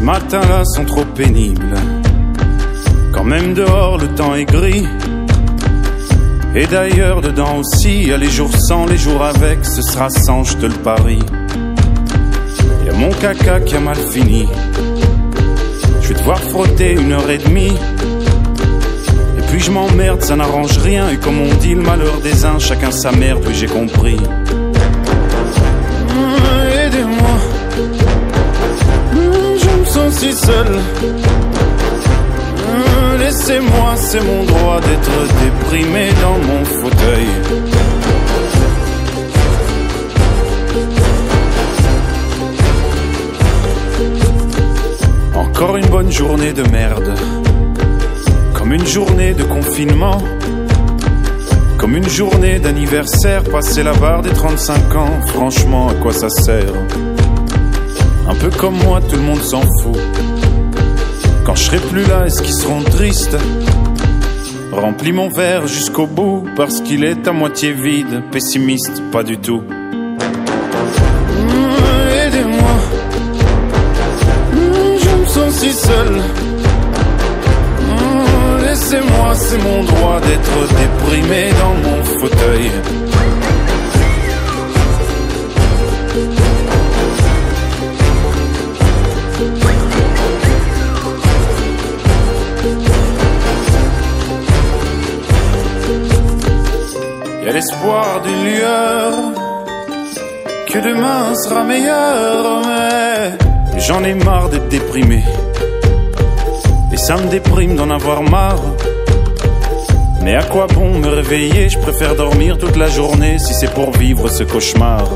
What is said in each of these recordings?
matins-là sont trop pénibles. Quand même dehors le temps est gris. Et d'ailleurs dedans aussi, y a les jours sans, les jours avec, ce sera sans, je te le parie. Y a mon caca qui a mal fini. Je vais devoir frotter une heure et demie. Et puis je m'emmerde, ça n'arrange rien. Et comme on dit, le malheur des uns, chacun sa merde, oui j'ai compris. Mmh, Laissez-moi, c'est mon droit d'être déprimé dans mon fauteuil. Encore une bonne journée de merde. Comme une journée de confinement. Comme une journée d'anniversaire. Passer la barre des 35 ans. Franchement, à quoi ça sert? Un peu comme moi, tout le monde s'en fout. Quand je serai plus là, est-ce qu'ils seront tristes? Remplis mon verre jusqu'au bout parce qu'il est à moitié vide. Pessimiste, pas du tout. Mmh, Aidez-moi. Mmh, Je me sens si seul. Mmh, Laissez-moi, c'est mon droit d'être déprimé dans mon fauteuil. Y a l'espoir d'une lueur que demain sera meilleur, mais j'en ai marre d'être déprimé. Et ça me déprime d'en avoir marre. Mais à quoi bon me réveiller? Je préfère dormir toute la journée si c'est pour vivre ce cauchemar.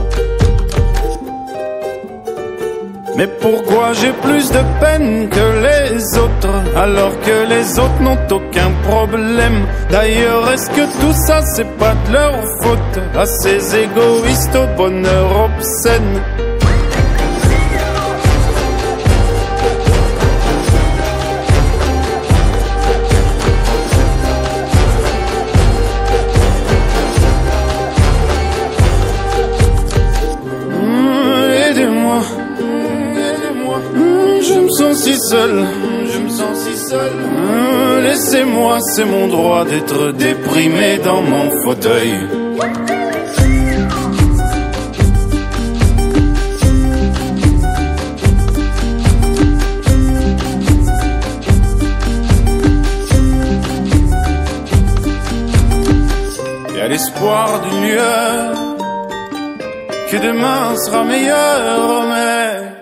Mais pourquoi j'ai plus de peine que les autres alors que les autres n'ont aucun problème? D'ailleurs est-ce que tout ça c'est pas de leur faute? À ces égoïstes au bonheur obscène seul, je me sens si seul. Mmh, Laissez-moi, c'est mon droit d'être déprimé dans mon fauteuil. Y a l'espoir d'une lueur que demain sera meilleur, mais